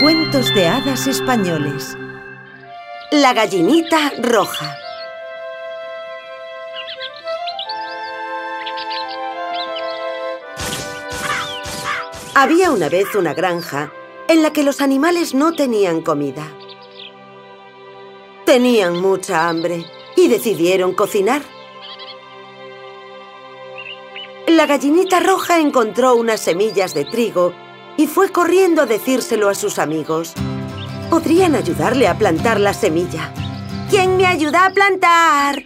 Cuentos de hadas españoles La gallinita roja Había una vez una granja en la que los animales no tenían comida. Tenían mucha hambre y decidieron cocinar. La gallinita roja encontró unas semillas de trigo y fue corriendo a decírselo a sus amigos. Podrían ayudarle a plantar la semilla. ¿Quién me ayuda a plantar?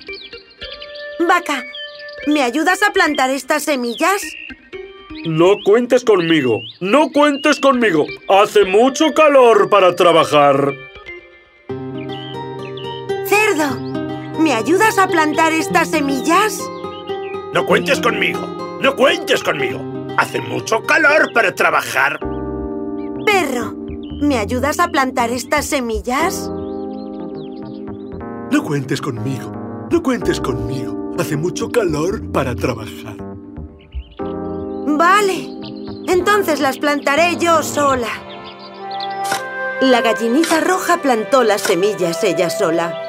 Vaca, ¿me ayudas a plantar estas semillas? No cuentes conmigo, no cuentes conmigo. Hace mucho calor para trabajar. Cerdo, ¿me ayudas a plantar estas semillas? No cuentes conmigo, no cuentes conmigo. Hace mucho calor para trabajar. ¿Me ayudas a plantar estas semillas? No cuentes conmigo, no cuentes conmigo. Hace mucho calor para trabajar. Vale, entonces las plantaré yo sola. La gallinita roja plantó las semillas ella sola.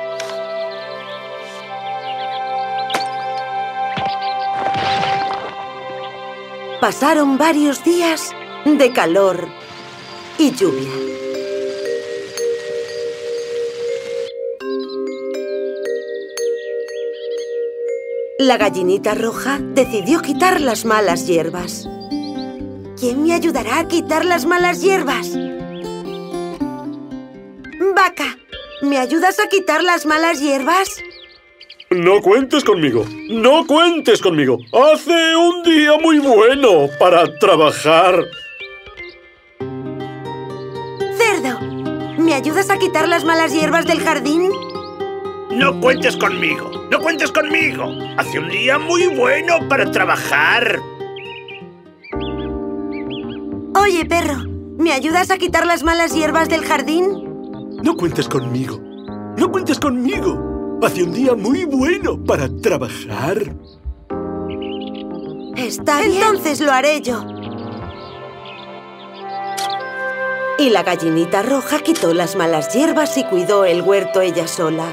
Pasaron varios días de calor y lluvia. La gallinita roja decidió quitar las malas hierbas. ¿Quién me ayudará a quitar las malas hierbas? Vaca, ¿me ayudas a quitar las malas hierbas? No cuentes conmigo, no cuentes conmigo. Hace un día muy bueno para trabajar. ¿Me ayudas a quitar las malas hierbas del jardín? No cuentes conmigo, no cuentes conmigo. Hace un día muy bueno para trabajar. Oye, perro, ¿me ayudas a quitar las malas hierbas del jardín? No cuentes conmigo, no cuentes conmigo. Hace un día muy bueno para trabajar. Está bien. Entonces lo haré yo. Y la gallinita roja quitó las malas hierbas y cuidó el huerto ella sola.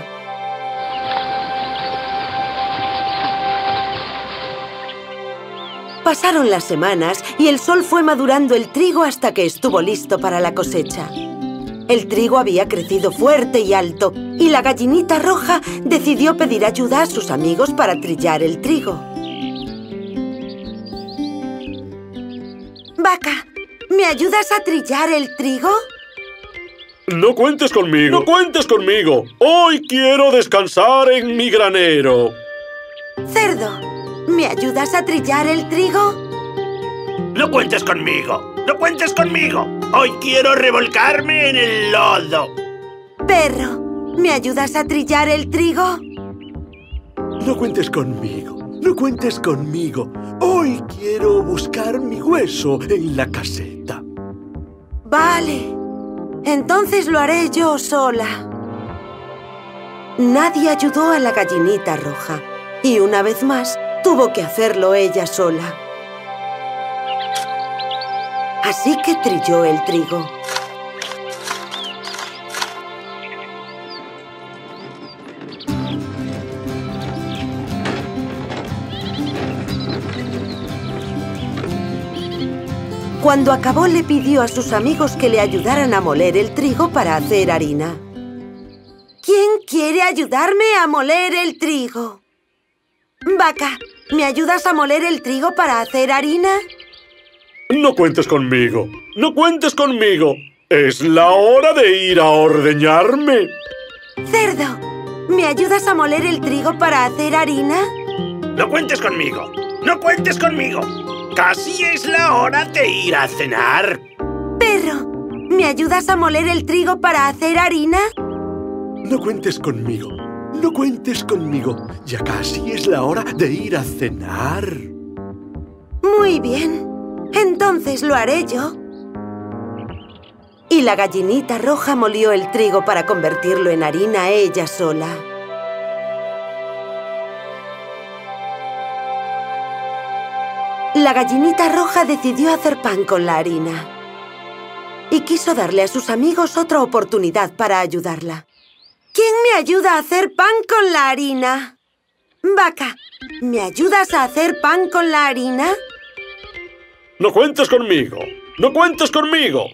Pasaron las semanas y el sol fue madurando el trigo hasta que estuvo listo para la cosecha. El trigo había crecido fuerte y alto y la gallinita roja decidió pedir ayuda a sus amigos para trillar el trigo. Vaca, ¿me ayudas a trillar el trigo? No cuentes conmigo, no cuentes conmigo. Hoy quiero descansar en mi granero. Cerdo, ¿me ayudas a trillar el trigo? No cuentes conmigo, no cuentes conmigo. Hoy quiero revolcarme en el lodo. Perro, ¿me ayudas a trillar el trigo? No cuentes conmigo, no cuentes conmigo. Hoy quiero buscar mi hueso en la caseta. Vale, entonces lo haré yo sola. Nadie ayudó a la gallinita roja y una vez más tuvo que hacerlo ella sola. Así que trilló el trigo. Cuando acabó le pidió a sus amigos que le ayudaran a moler el trigo para hacer harina. ¿Quién quiere ayudarme a moler el trigo? Vaca, ¿me ayudas a moler el trigo para hacer harina? No cuentes conmigo, no cuentes conmigo. Es la hora de ir a ordeñarme. Cerdo, ¿me ayudas a moler el trigo para hacer harina? No cuentes conmigo, no cuentes conmigo. Casi es la hora de ir a cenar. Perro, ¿me ayudas a moler el trigo para hacer harina? No cuentes conmigo, no cuentes conmigo. Ya casi es la hora de ir a cenar. Muy bien. Entonces lo haré yo. Y la gallinita roja molió el trigo para convertirlo en harina ella sola. La gallinita roja decidió hacer pan con la harina. y quiso darle a sus amigos otra oportunidad para ayudarla. ¿Quién me ayuda a hacer pan con la harina? Vaca, ¿me ayudas a hacer pan con la harina? No cuentes conmigo. No cuentes conmigo.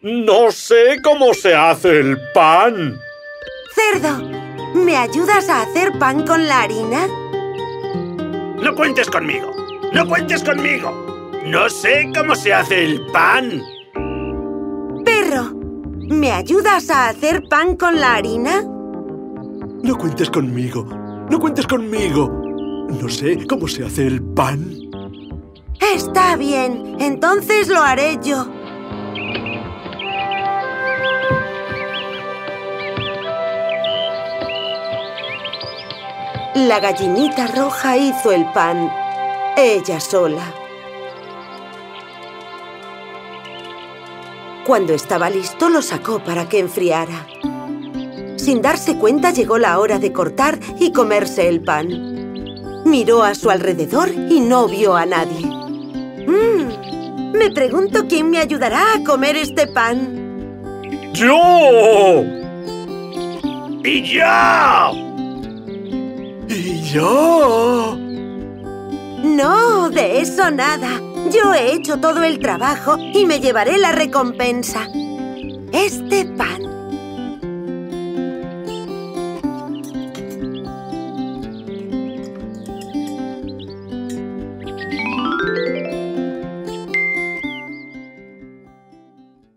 No sé cómo se hace el pan. Cerdo, ¿me ayudas a hacer pan con la harina? No cuentes conmigo. No cuentes conmigo. No sé cómo se hace el pan. Perro, ¿me ayudas a hacer pan con la harina? No cuentes conmigo. No cuentes conmigo. No sé cómo se hace el pan. Está bien, entonces lo haré yo. La gallinita roja hizo el pan, ella sola. Cuando estaba listo, lo sacó para que enfriara. Sin darse cuenta, llegó la hora de cortar y comerse el pan. Miró a su alrededor y no vio a nadie. Mmm, me pregunto quién me ayudará a comer este pan. ¡Yo! ¡Y yo! ¿Y yo? No, de eso nada. Yo he hecho todo el trabajo y me llevaré la recompensa. Este pan.